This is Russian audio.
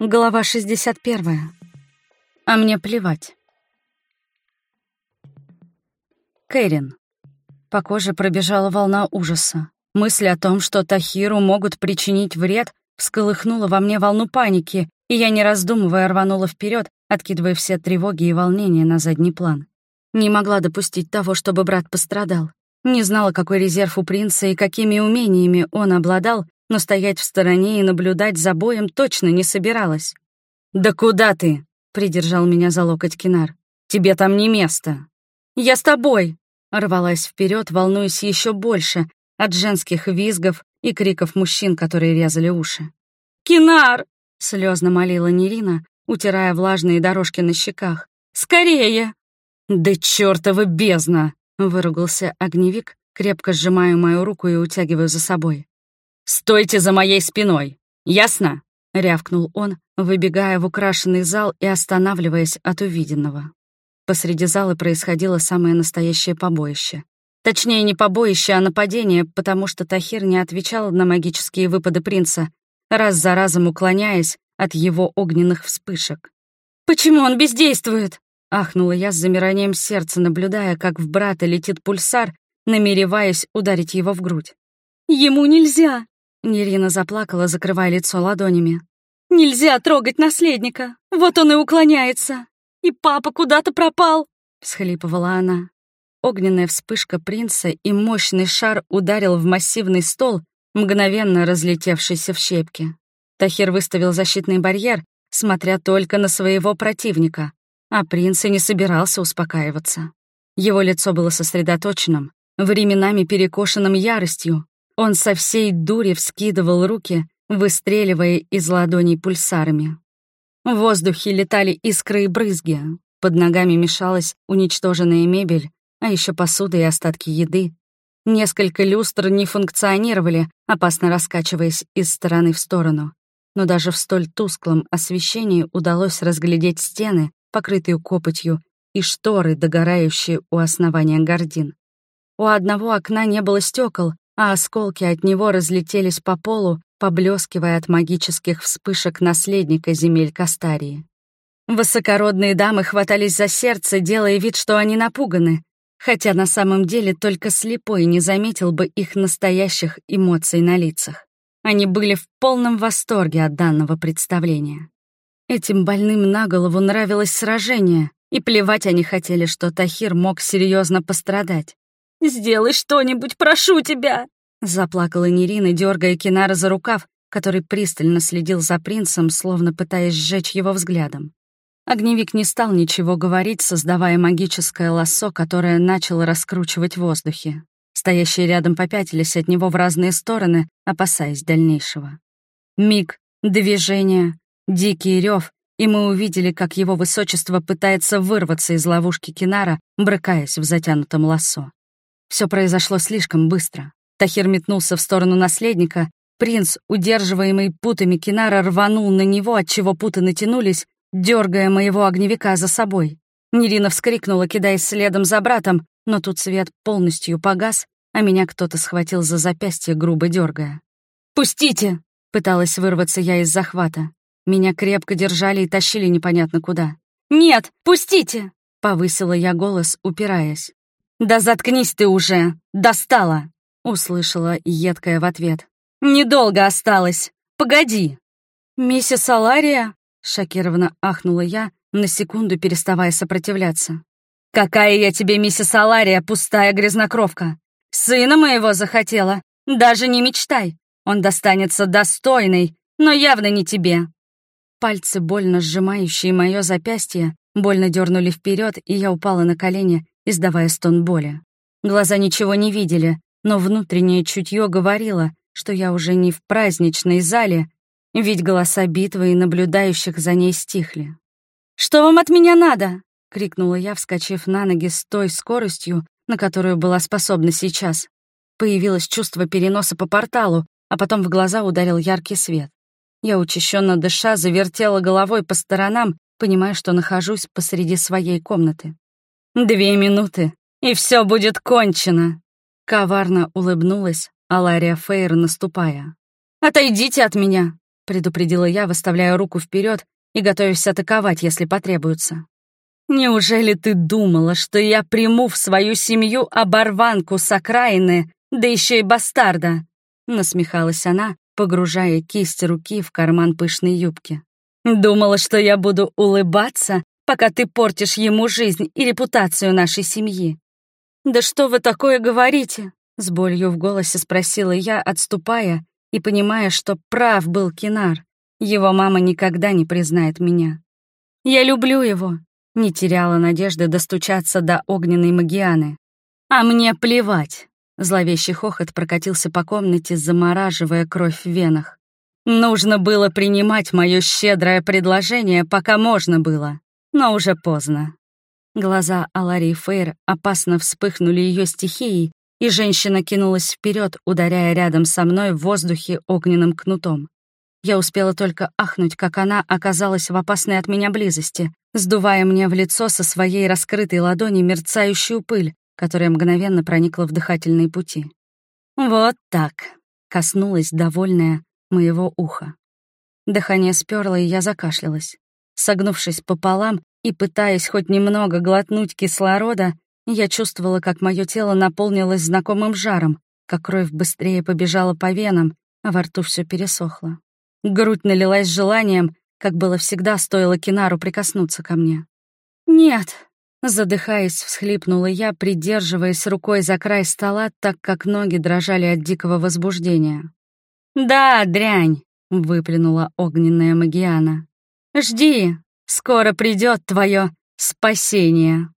Глава 61. А мне плевать. Кэрин. По коже пробежала волна ужаса. Мысль о том, что Тахиру могут причинить вред, всколыхнула во мне волну паники, и я, не раздумывая, рванула вперед, откидывая все тревоги и волнения на задний план. Не могла допустить того, чтобы брат пострадал. Не знала, какой резерв у принца и какими умениями он обладал, но стоять в стороне и наблюдать за боем точно не собиралась. «Да куда ты?» — придержал меня за локоть Кинар. «Тебе там не место». «Я с тобой!» — рвалась вперед, волнуясь еще больше от женских визгов и криков мужчин, которые резали уши. «Кинар!» — слезно молила Нерина, утирая влажные дорожки на щеках. «Скорее!» «Да чёртова бездна!» — выругался огневик, крепко сжимая мою руку и утягивая за собой. «Стойте за моей спиной! Ясно?» — рявкнул он, выбегая в украшенный зал и останавливаясь от увиденного. Посреди зала происходило самое настоящее побоище. Точнее, не побоище, а нападение, потому что Тахир не отвечал на магические выпады принца, раз за разом уклоняясь от его огненных вспышек. «Почему он бездействует?» — ахнула я с замиранием сердца, наблюдая, как в брата летит пульсар, намереваясь ударить его в грудь. «Ему нельзя!» Нерина заплакала, закрывая лицо ладонями. «Нельзя трогать наследника! Вот он и уклоняется! И папа куда-то пропал!» — всхлипывала она. Огненная вспышка принца и мощный шар ударил в массивный стол, мгновенно разлетевшийся в щепки. Тахир выставил защитный барьер, смотря только на своего противника, а принц и не собирался успокаиваться. Его лицо было сосредоточенным, временами перекошенным яростью, он со всей дури вскидывал руки, выстреливая из ладоней пульсарами. В воздухе летали искры и брызги, под ногами мешалась уничтоженная мебель, а еще посуда и остатки еды. Несколько люстр не функционировали, опасно раскачиваясь из стороны в сторону. Но даже в столь тусклом освещении удалось разглядеть стены, покрытые копотью, и шторы, догорающие у основания гордин. У одного окна не было стекол, а осколки от него разлетелись по полу, поблескивая от магических вспышек наследника земель Кастарии. Высокородные дамы хватались за сердце, делая вид, что они напуганы, хотя на самом деле только слепой не заметил бы их настоящих эмоций на лицах. Они были в полном восторге от данного представления. Этим больным на голову нравилось сражение, и плевать они хотели, что Тахир мог серьезно пострадать. «Сделай что-нибудь, прошу тебя!» Заплакала Нерина, дергая Кинара за рукав, который пристально следил за принцем, словно пытаясь сжечь его взглядом. Огневик не стал ничего говорить, создавая магическое лассо, которое начало раскручивать в воздухе. Стоящие рядом попятились от него в разные стороны, опасаясь дальнейшего. Миг, движение, дикий рев, и мы увидели, как его высочество пытается вырваться из ловушки Кинара, брыкаясь в затянутом лассо. Все произошло слишком быстро. Тахир метнулся в сторону наследника, принц, удерживаемый путами Кинара, рванул на него, отчего путы натянулись, дергая моего огневика за собой. Нерина вскрикнула, кидаясь следом за братом, но тут свет полностью погас, а меня кто-то схватил за запястье, грубо дергая. «Пустите!» — пыталась вырваться я из захвата. Меня крепко держали и тащили непонятно куда. «Нет, пустите!» — повысила я голос, упираясь. «Да заткнись ты уже! Достала!» — услышала едкая в ответ. «Недолго осталось! Погоди!» «Миссис Алария?» — шокированно ахнула я, на секунду переставая сопротивляться. «Какая я тебе, миссис Алария, пустая грязнокровка! Сына моего захотела! Даже не мечтай! Он достанется достойный, но явно не тебе!» Пальцы, больно сжимающие мое запястье, больно дернули вперед, и я упала на колени, издавая стон боли. Глаза ничего не видели, но внутреннее чутье говорило, что я уже не в праздничной зале, ведь голоса битвы и наблюдающих за ней стихли. «Что вам от меня надо?» — крикнула я, вскочив на ноги с той скоростью, на которую была способна сейчас. Появилось чувство переноса по порталу, а потом в глаза ударил яркий свет. Я, учащенно дыша, завертела головой по сторонам, понимая, что нахожусь посреди своей комнаты. «Две минуты, и все будет кончено!» Коварно улыбнулась Алария Фейр, наступая. «Отойдите от меня!» — предупредила я, выставляя руку вперед и готовясь атаковать, если потребуется. «Неужели ты думала, что я приму в свою семью оборванку с окраины, да еще и бастарда?» — насмехалась она, погружая кисть руки в карман пышной юбки. «Думала, что я буду улыбаться, пока ты портишь ему жизнь и репутацию нашей семьи». «Да что вы такое говорите?» — с болью в голосе спросила я, отступая и понимая, что прав был Кинар. Его мама никогда не признает меня. «Я люблю его», — не теряла надежды достучаться до огненной Магианы. «А мне плевать», — зловещий хохот прокатился по комнате, замораживая кровь в венах. «Нужно было принимать мое щедрое предложение, пока можно было но уже поздно. Глаза Аларии Фейр опасно вспыхнули ее стихией, и женщина кинулась вперед, ударяя рядом со мной в воздухе огненным кнутом. Я успела только ахнуть, как она оказалась в опасной от меня близости, сдувая мне в лицо со своей раскрытой ладони мерцающую пыль, которая мгновенно проникла в дыхательные пути. «Вот так», — коснулась довольная моего уха. Дыхание сперло, и я закашлялась. Согнувшись пополам и пытаясь хоть немного глотнуть кислорода, я чувствовала, как мое тело наполнилось знакомым жаром, как кровь быстрее побежала по венам, а во рту все пересохло. Грудь налилась желанием, как было всегда, стоило Кинару прикоснуться ко мне. «Нет», — задыхаясь, всхлипнула я, придерживаясь рукой за край стола, так как ноги дрожали от дикого возбуждения. «Да, дрянь», — выплюнула огненная Магиана. Жди, скоро придет твое спасение.